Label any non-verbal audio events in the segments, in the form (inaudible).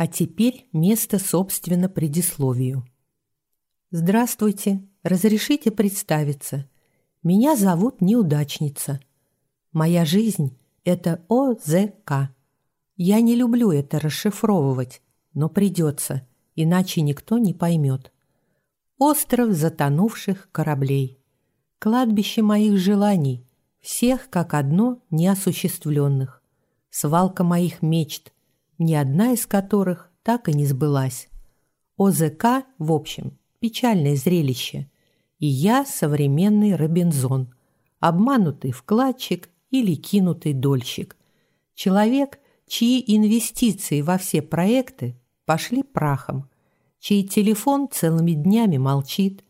А теперь место, собственно, предисловию. Здравствуйте, разрешите представиться. Меня зовут Неудачница. Моя жизнь – это ОЗК. Я не люблю это расшифровывать, но придется, иначе никто не поймет. Остров затонувших кораблей. Кладбище моих желаний, всех как одно неосуществленных. Свалка моих мечт, ни одна из которых так и не сбылась. ОЗК, в общем, печальное зрелище. И я современный Робинзон, обманутый вкладчик или кинутый дольщик. Человек, чьи инвестиции во все проекты пошли прахом, чей телефон целыми днями молчит,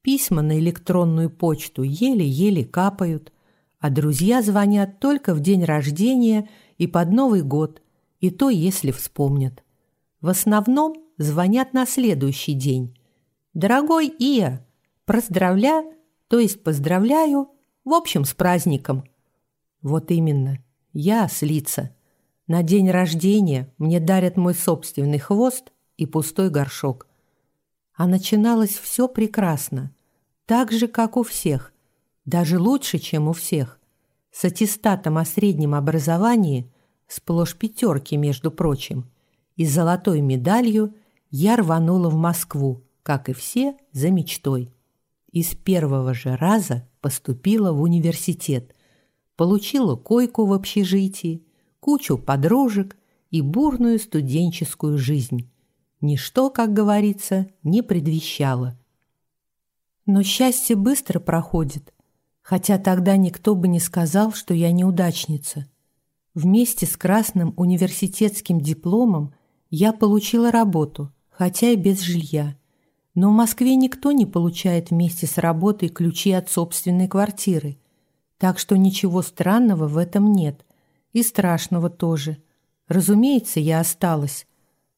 письма на электронную почту еле-еле капают, а друзья звонят только в день рождения и под Новый год, и то, если вспомнят. В основном звонят на следующий день. «Дорогой Ия, поздравля, то есть поздравляю, в общем, с праздником». Вот именно, я ослица. На день рождения мне дарят мой собственный хвост и пустой горшок. А начиналось все прекрасно, так же, как у всех, даже лучше, чем у всех. С аттестатом о среднем образовании, сплошь пятерки, между прочим, и золотой медалью я рванула в Москву, как и все, за мечтой. И с первого же раза поступила в университет, получила койку в общежитии, кучу подружек и бурную студенческую жизнь. Ничто, как говорится, не предвещало. Но счастье быстро проходит, хотя тогда никто бы не сказал, что я неудачница. Вместе с красным университетским дипломом я получила работу, хотя и без жилья. Но в Москве никто не получает вместе с работой ключи от собственной квартиры, так что ничего странного в этом нет. И страшного тоже. Разумеется, я осталась.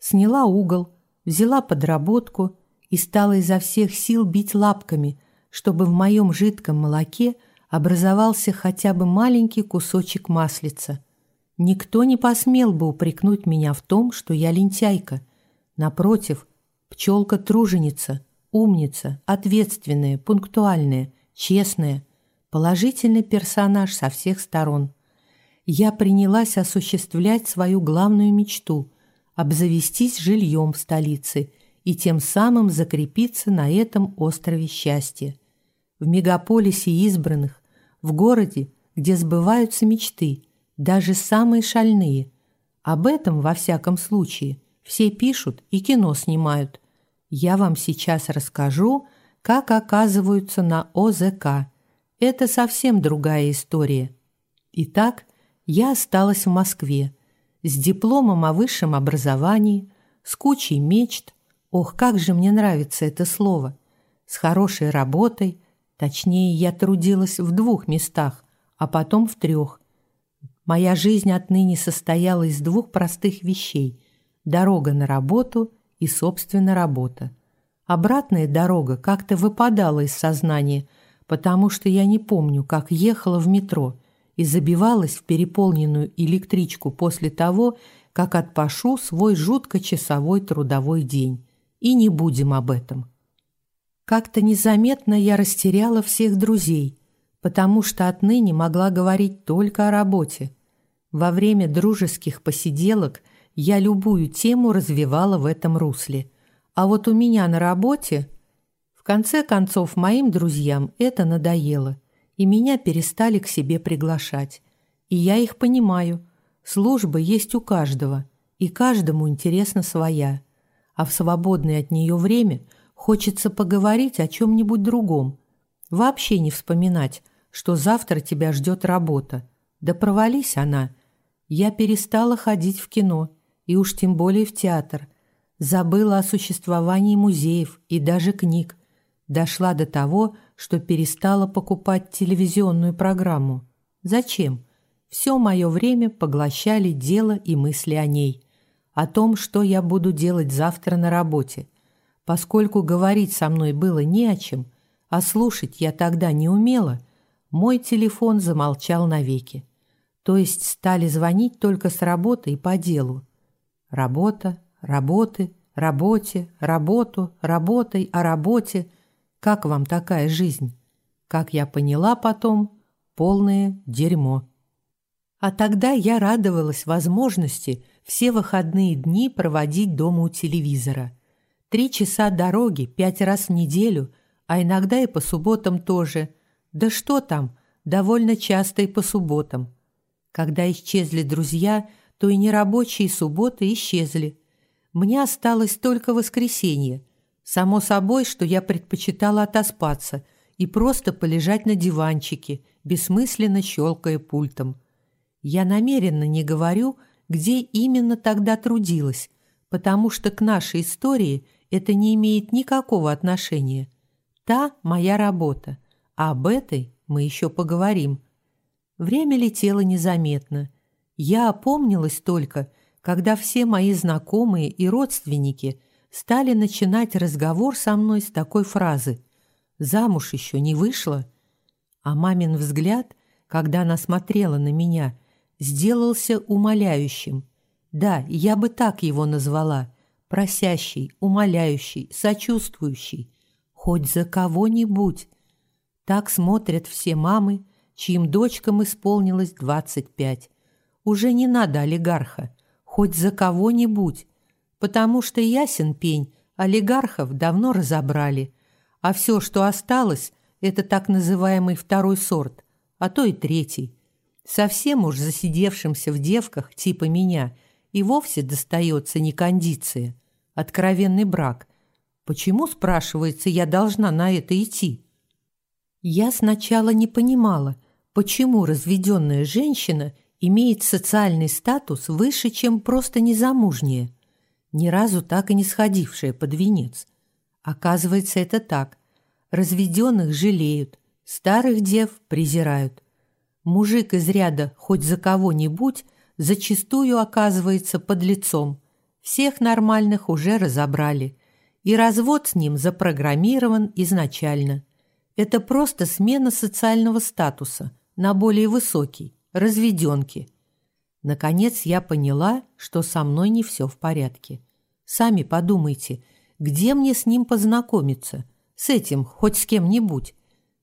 Сняла угол, взяла подработку и стала изо всех сил бить лапками, чтобы в моем жидком молоке образовался хотя бы маленький кусочек маслица. Никто не посмел бы упрекнуть меня в том, что я лентяйка. Напротив, пчелка-труженица, умница, ответственная, пунктуальная, честная, положительный персонаж со всех сторон. Я принялась осуществлять свою главную мечту – обзавестись жильем в столице и тем самым закрепиться на этом острове счастья. В мегаполисе избранных, в городе, где сбываются мечты, даже самые шальные. Об этом, во всяком случае, все пишут и кино снимают. Я вам сейчас расскажу, как оказываются на ОЗК. Это совсем другая история. Итак, я осталась в Москве с дипломом о высшем образовании, с кучей мечт, Ох, как же мне нравится это слово. С хорошей работой, точнее, я трудилась в двух местах, а потом в трех. Моя жизнь отныне состояла из двух простых вещей – дорога на работу и, собственно, работа. Обратная дорога как-то выпадала из сознания, потому что я не помню, как ехала в метро и забивалась в переполненную электричку после того, как отпашу свой жутко часовой трудовой день и не будем об этом. Как-то незаметно я растеряла всех друзей, потому что отныне могла говорить только о работе. Во время дружеских посиделок я любую тему развивала в этом русле. А вот у меня на работе... В конце концов, моим друзьям это надоело, и меня перестали к себе приглашать. И я их понимаю. Служба есть у каждого, и каждому интересна своя а в свободное от нее время хочется поговорить о чем-нибудь другом. Вообще не вспоминать, что завтра тебя ждет работа. Да провались она. Я перестала ходить в кино, и уж тем более в театр. Забыла о существовании музеев и даже книг. Дошла до того, что перестала покупать телевизионную программу. Зачем? Все мое время поглощали дело и мысли о ней – о том, что я буду делать завтра на работе. Поскольку говорить со мной было не о чем, а слушать я тогда не умела, мой телефон замолчал навеки. То есть стали звонить только с работы и по делу. Работа, работы, работе, работу, работой, о работе. Как вам такая жизнь? Как я поняла потом, полное дерьмо. А тогда я радовалась возможности все выходные дни проводить дома у телевизора. Три часа дороги пять раз в неделю, а иногда и по субботам тоже. Да что там, довольно часто и по субботам. Когда исчезли друзья, то и нерабочие субботы исчезли. Мне осталось только воскресенье. Само собой, что я предпочитала отоспаться и просто полежать на диванчике, бессмысленно щелкая пультом. Я намеренно не говорю, где именно тогда трудилась, потому что к нашей истории это не имеет никакого отношения. Та – моя работа, а об этой мы еще поговорим. Время летело незаметно. Я опомнилась только, когда все мои знакомые и родственники стали начинать разговор со мной с такой фразы «Замуж еще не вышла?» А мамин взгляд, когда она смотрела на меня, сделался умоляющим. Да, я бы так его назвала. Просящий, умоляющий, сочувствующий. Хоть за кого-нибудь. Так смотрят все мамы, чьим дочкам исполнилось 25. Уже не надо олигарха, хоть за кого-нибудь, потому что ясен пень, олигархов давно разобрали, а все, что осталось, это так называемый второй сорт, а то и третий. Совсем уж засидевшимся в девках типа меня и вовсе достается не кондиция, откровенный брак. Почему, спрашивается, я должна на это идти? Я сначала не понимала – почему разведенная женщина имеет социальный статус выше, чем просто незамужняя, ни разу так и не сходившая под венец. Оказывается, это так. Разведенных жалеют, старых дев презирают. Мужик из ряда хоть за кого-нибудь зачастую оказывается под лицом. Всех нормальных уже разобрали, и развод с ним запрограммирован изначально. Это просто смена социального статуса – на более высокий, разведенки. Наконец я поняла, что со мной не все в порядке. Сами подумайте, где мне с ним познакомиться? С этим, хоть с кем-нибудь?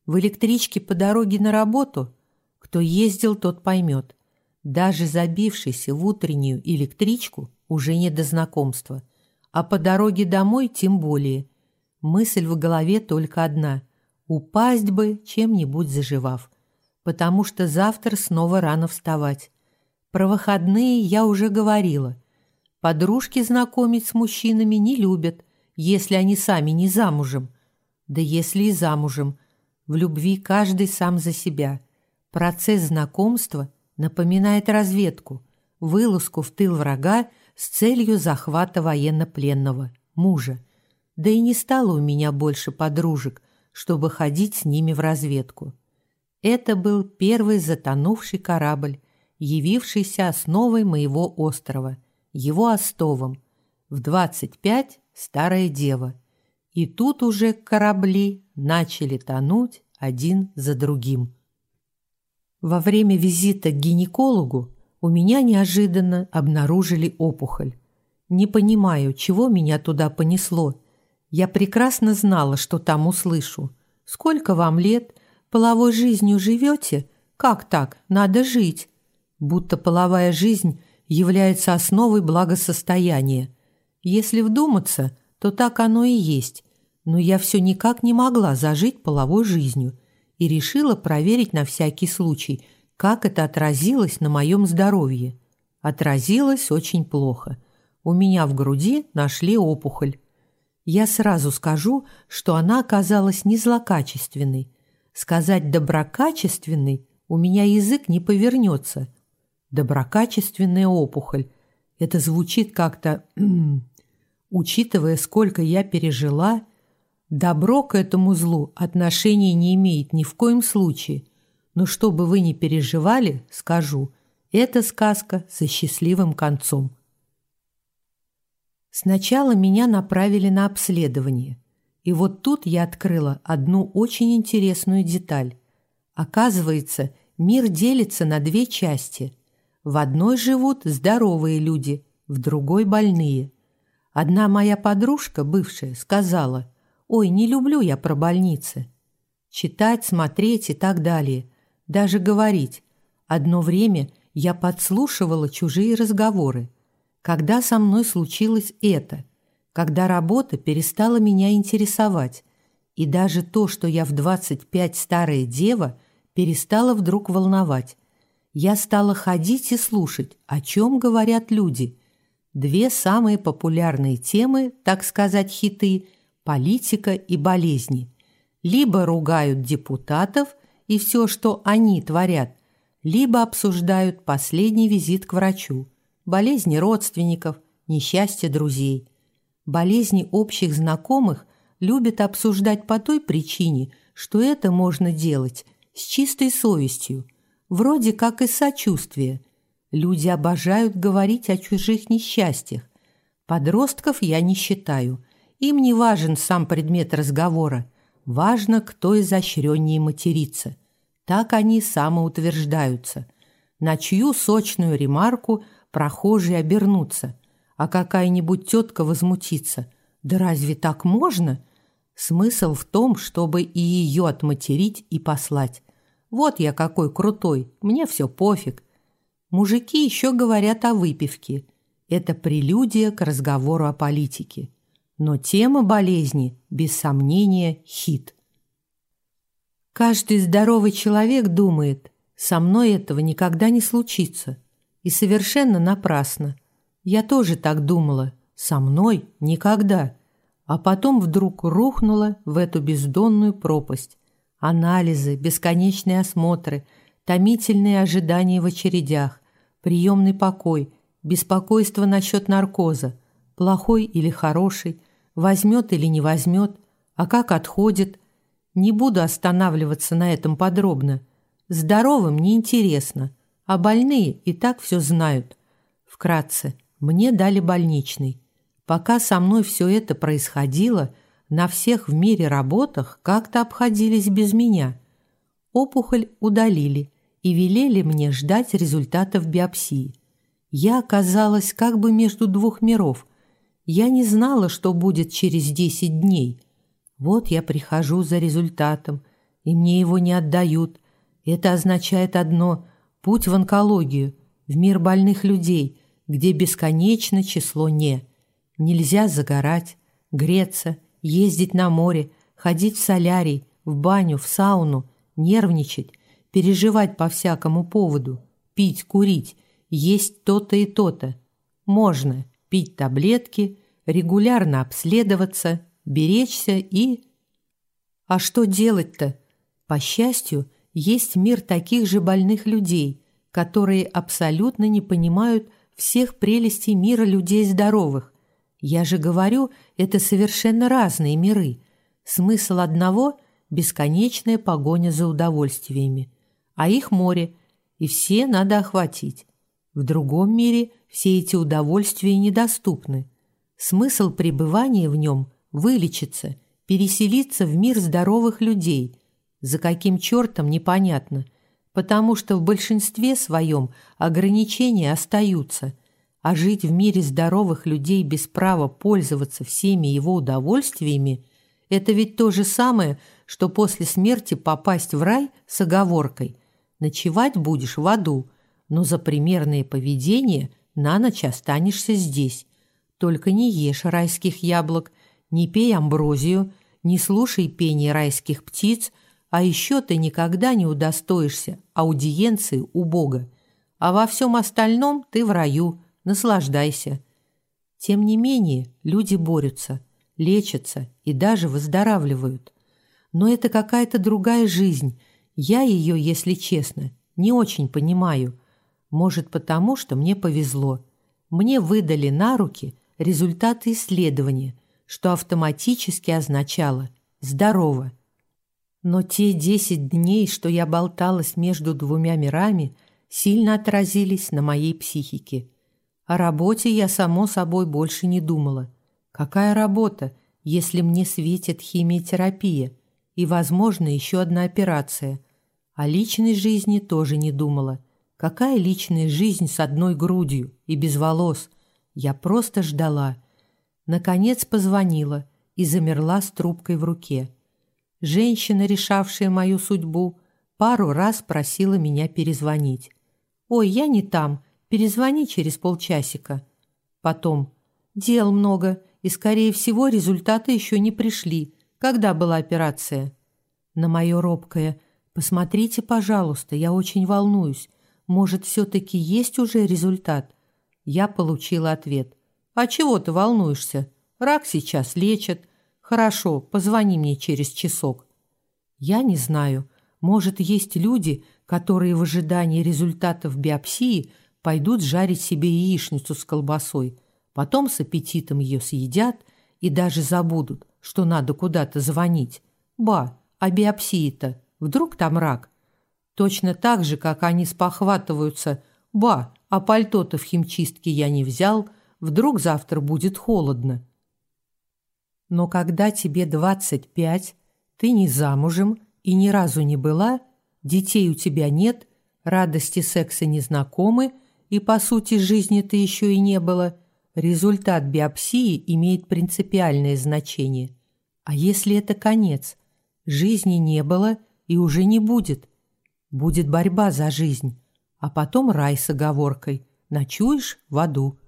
В электричке по дороге на работу? Кто ездил, тот поймет. Даже забившийся в утреннюю электричку уже не до знакомства. А по дороге домой тем более. Мысль в голове только одна – упасть бы, чем-нибудь заживав потому что завтра снова рано вставать. Про выходные я уже говорила. Подружки знакомить с мужчинами не любят, если они сами не замужем. Да если и замужем. В любви каждый сам за себя. Процесс знакомства напоминает разведку, вылазку в тыл врага с целью захвата военнопленного, мужа. Да и не стало у меня больше подружек, чтобы ходить с ними в разведку. Это был первый затонувший корабль, явившийся основой моего острова, его остовом. В двадцать пять старая дева. И тут уже корабли начали тонуть один за другим. Во время визита к гинекологу у меня неожиданно обнаружили опухоль. Не понимаю, чего меня туда понесло. Я прекрасно знала, что там услышу. Сколько вам лет? Половой жизнью живете? Как так? Надо жить. Будто половая жизнь является основой благосостояния. Если вдуматься, то так оно и есть. Но я все никак не могла зажить половой жизнью и решила проверить на всякий случай, как это отразилось на моем здоровье. Отразилось очень плохо. У меня в груди нашли опухоль. Я сразу скажу, что она оказалась не злокачественной, Сказать «доброкачественный» у меня язык не повернется. Доброкачественная опухоль. Это звучит как-то... (clears throat) Учитывая, сколько я пережила, добро к этому злу отношения не имеет ни в коем случае. Но чтобы вы не переживали, скажу, это сказка со счастливым концом. Сначала меня направили на обследование – и вот тут я открыла одну очень интересную деталь. Оказывается, мир делится на две части. В одной живут здоровые люди, в другой – больные. Одна моя подружка, бывшая, сказала, «Ой, не люблю я про больницы». Читать, смотреть и так далее. Даже говорить. Одно время я подслушивала чужие разговоры. Когда со мной случилось это? Когда работа перестала меня интересовать. И даже то, что я в 25 старая дева, перестало вдруг волновать. Я стала ходить и слушать, о чем говорят люди – Две самые популярные темы, так сказать, хиты – политика и болезни. Либо ругают депутатов и все, что они творят, либо обсуждают последний визит к врачу, болезни родственников, несчастье друзей. Болезни общих знакомых любят обсуждать по той причине, что это можно делать с чистой совестью, вроде как и сочувствие – Люди обожают говорить о чужих несчастьях. Подростков я не считаю. Им не важен сам предмет разговора. Важно, кто изощреннее матерится. Так они самоутверждаются. На чью сочную ремарку прохожие обернутся, а какая-нибудь тетка возмутится. Да разве так можно? Смысл в том, чтобы и ее отматерить и послать. Вот я какой крутой, мне все пофиг. Мужики еще говорят о выпивке. Это прелюдия к разговору о политике. Но тема болезни, без сомнения, хит. Каждый здоровый человек думает, со мной этого никогда не случится. И совершенно напрасно. Я тоже так думала, со мной никогда. А потом вдруг рухнула в эту бездонную пропасть. Анализы, бесконечные осмотры, томительные ожидания в очередях, приемный покой, беспокойство насчет наркоза, плохой или хороший, возьмет или не возьмет, а как отходит. Не буду останавливаться на этом подробно. Здоровым неинтересно, а больные и так все знают. Вкратце, мне дали больничный. Пока со мной все это происходило, на всех в мире работах как-то обходились без меня. Опухоль удалили, и велели мне ждать результатов биопсии. Я оказалась как бы между двух миров. Я не знала, что будет через 10 дней. Вот я прихожу за результатом, и мне его не отдают. Это означает одно – путь в онкологию, в мир больных людей, где бесконечно число «не». Нельзя загорать, греться, ездить на море, ходить в солярий, в баню, в сауну, нервничать – переживать по всякому поводу, пить, курить, есть то-то и то-то. Можно пить таблетки, регулярно обследоваться, беречься и... А что делать-то? По счастью, есть мир таких же больных людей, которые абсолютно не понимают всех прелестей мира людей здоровых. Я же говорю, это совершенно разные миры. Смысл одного – бесконечная погоня за удовольствиями а их море, и все надо охватить. В другом мире все эти удовольствия недоступны. Смысл пребывания в нем – вылечиться, переселиться в мир здоровых людей. За каким чертом – непонятно, потому что в большинстве своем ограничения остаются, а жить в мире здоровых людей без права пользоваться всеми его удовольствиями – это ведь то же самое, что после смерти попасть в рай с оговоркой – Ночевать будешь в аду, но за примерное поведение на ночь останешься здесь. Только не ешь райских яблок, не пей амброзию, не слушай пение райских птиц, а еще ты никогда не удостоишься аудиенции у Бога. А во всем остальном ты в раю, наслаждайся. Тем не менее, люди борются, лечатся и даже выздоравливают. Но это какая-то другая жизнь – я ее, если честно, не очень понимаю. Может, потому что мне повезло. Мне выдали на руки результаты исследования, что автоматически означало «здорово». Но те десять дней, что я болталась между двумя мирами, сильно отразились на моей психике. О работе я, само собой, больше не думала. Какая работа, если мне светит химиотерапия и, возможно, еще одна операция? О личной жизни тоже не думала. Какая личная жизнь с одной грудью и без волос? Я просто ждала. Наконец позвонила и замерла с трубкой в руке. Женщина, решавшая мою судьбу, пару раз просила меня перезвонить. «Ой, я не там, перезвони через полчасика». Потом «Дел много, и, скорее всего, результаты еще не пришли. Когда была операция?» На мое робкое «Посмотрите, пожалуйста, я очень волнуюсь. Может, все-таки есть уже результат?» Я получила ответ. «А чего ты волнуешься? Рак сейчас лечат. Хорошо, позвони мне через часок». Я не знаю. Может, есть люди, которые в ожидании результатов биопсии пойдут жарить себе яичницу с колбасой, потом с аппетитом ее съедят и даже забудут, что надо куда-то звонить. Ба, а биопсии-то? Вдруг там рак? Точно так же, как они спохватываются. Ба, а пальто-то в химчистке я не взял, вдруг завтра будет холодно. Но когда тебе двадцать пять, ты не замужем и ни разу не была, детей у тебя нет, радости секса не знакомы, и, по сути, жизни ты еще и не было, результат биопсии имеет принципиальное значение. А если это конец? Жизни не было и уже не будет. Будет борьба за жизнь, а потом рай с оговоркой. Ночуешь в аду.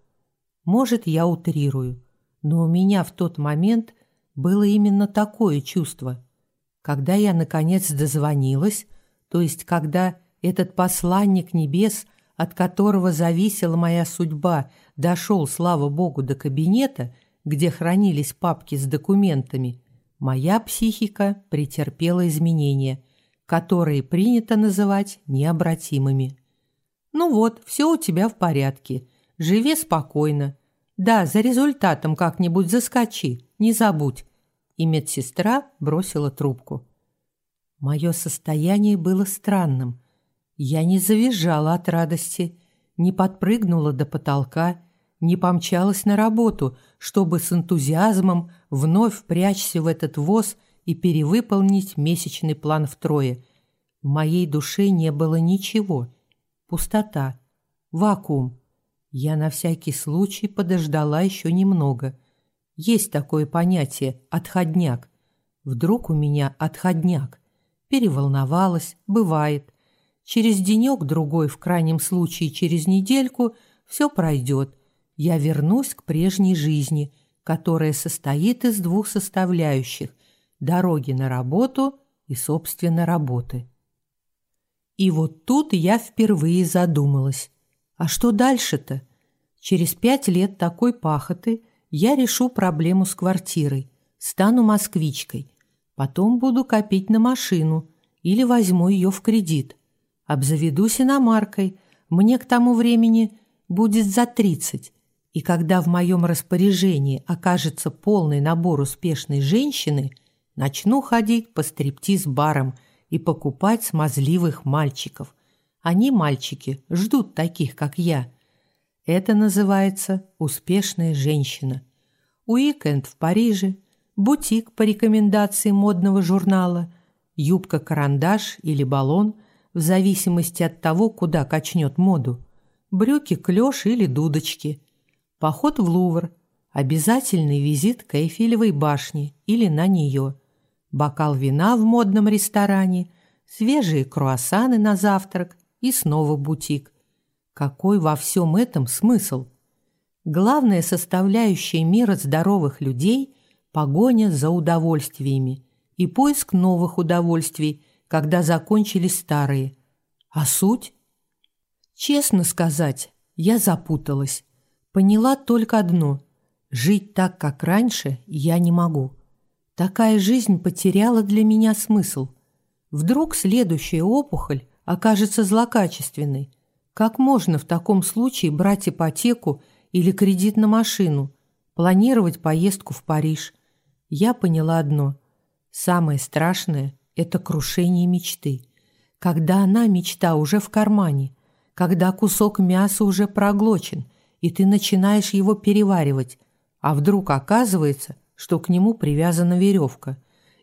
Может, я утрирую, но у меня в тот момент было именно такое чувство – когда я, наконец, дозвонилась, то есть когда этот посланник небес, от которого зависела моя судьба, дошел, слава богу, до кабинета, где хранились папки с документами, моя психика претерпела изменения, которые принято называть необратимыми. «Ну вот, все у тебя в порядке. Живи спокойно. Да, за результатом как-нибудь заскочи, не забудь и медсестра бросила трубку. Мое состояние было странным. Я не завизжала от радости, не подпрыгнула до потолка, не помчалась на работу, чтобы с энтузиазмом вновь впрячься в этот воз и перевыполнить месячный план втрое. В моей душе не было ничего. Пустота, вакуум. Я на всякий случай подождала еще немного – есть такое понятие «отходняк». Вдруг у меня отходняк. Переволновалась, бывает. Через денек-другой, в крайнем случае через недельку, все пройдет. Я вернусь к прежней жизни, которая состоит из двух составляющих – дороги на работу и, собственно, работы. И вот тут я впервые задумалась. А что дальше-то? Через пять лет такой пахоты я решу проблему с квартирой, стану москвичкой, потом буду копить на машину или возьму ее в кредит, обзаведусь иномаркой, мне к тому времени будет за тридцать, и когда в моем распоряжении окажется полный набор успешной женщины, начну ходить по стриптиз-барам и покупать смазливых мальчиков. Они, мальчики, ждут таких, как я – это называется «успешная женщина». Уикенд в Париже, бутик по рекомендации модного журнала, юбка-карандаш или баллон, в зависимости от того, куда качнет моду, брюки клёш или дудочки, поход в Лувр, обязательный визит к Эйфелевой башне или на нее, бокал вина в модном ресторане, свежие круассаны на завтрак и снова бутик. Какой во всем этом смысл? Главная составляющая мира здоровых людей – погоня за удовольствиями и поиск новых удовольствий, когда закончились старые. А суть? Честно сказать, я запуталась. Поняла только одно – жить так, как раньше, я не могу. Такая жизнь потеряла для меня смысл. Вдруг следующая опухоль окажется злокачественной, как можно в таком случае брать ипотеку или кредит на машину, планировать поездку в Париж? Я поняла одно. Самое страшное – это крушение мечты. Когда она, мечта, уже в кармане, когда кусок мяса уже проглочен, и ты начинаешь его переваривать, а вдруг оказывается, что к нему привязана веревка,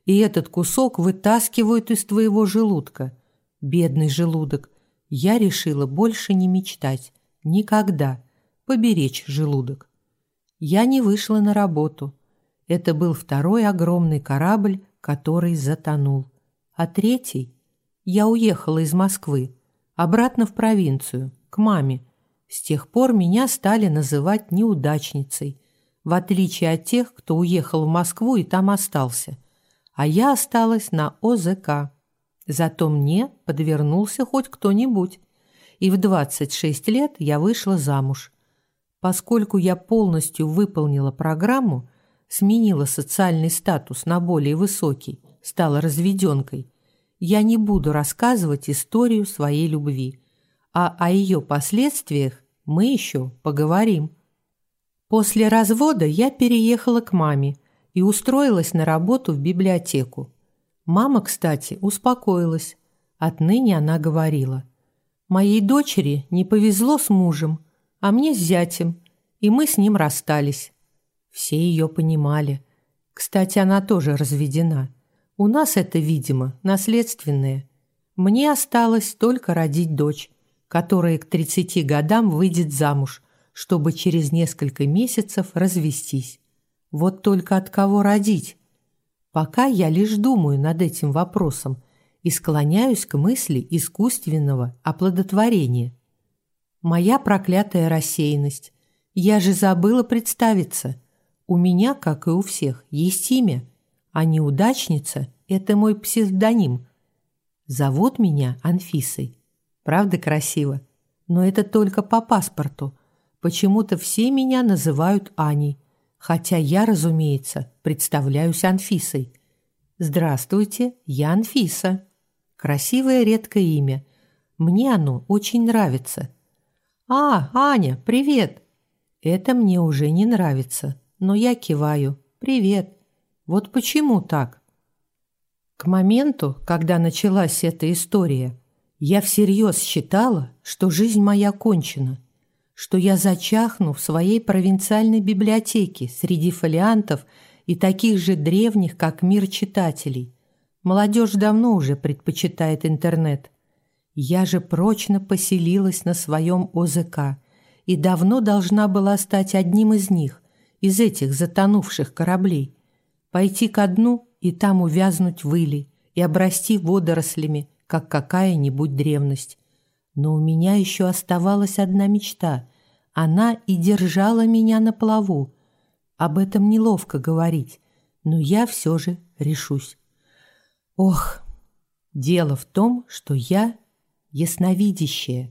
и этот кусок вытаскивают из твоего желудка. Бедный желудок, я решила больше не мечтать. Никогда. Поберечь желудок. Я не вышла на работу. Это был второй огромный корабль, который затонул. А третий? Я уехала из Москвы, обратно в провинцию, к маме. С тех пор меня стали называть неудачницей, в отличие от тех, кто уехал в Москву и там остался. А я осталась на ОЗК. Зато мне подвернулся хоть кто-нибудь. И в 26 лет я вышла замуж. Поскольку я полностью выполнила программу, сменила социальный статус на более высокий, стала разведенкой, я не буду рассказывать историю своей любви, а о ее последствиях мы еще поговорим. После развода я переехала к маме и устроилась на работу в библиотеку. Мама, кстати, успокоилась. Отныне она говорила. «Моей дочери не повезло с мужем, а мне с зятем, и мы с ним расстались». Все ее понимали. Кстати, она тоже разведена. У нас это, видимо, наследственное. Мне осталось только родить дочь, которая к 30 годам выйдет замуж, чтобы через несколько месяцев развестись. Вот только от кого родить? Пока я лишь думаю над этим вопросом и склоняюсь к мысли искусственного оплодотворения. Моя проклятая рассеянность. Я же забыла представиться. У меня, как и у всех, есть имя, а неудачница – это мой псевдоним. Зовут меня Анфисой. Правда красиво? Но это только по паспорту. Почему-то все меня называют Аней, хотя я, разумеется, представляюсь Анфисой. Здравствуйте, я Анфиса. Красивое редкое имя. Мне оно очень нравится. А, Аня, привет. Это мне уже не нравится, но я киваю. Привет. Вот почему так? К моменту, когда началась эта история, я всерьез считала, что жизнь моя кончена что я зачахну в своей провинциальной библиотеке среди фолиантов и таких же древних, как мир читателей. Молодежь давно уже предпочитает интернет. Я же прочно поселилась на своем ОЗК и давно должна была стать одним из них, из этих затонувших кораблей. Пойти ко дну и там увязнуть в иле и обрасти водорослями, как какая-нибудь древность. Но у меня еще оставалась одна мечта. Она и держала меня на плаву. Об этом неловко говорить, но я все же решусь. Ох, дело в том, что я ясновидящая.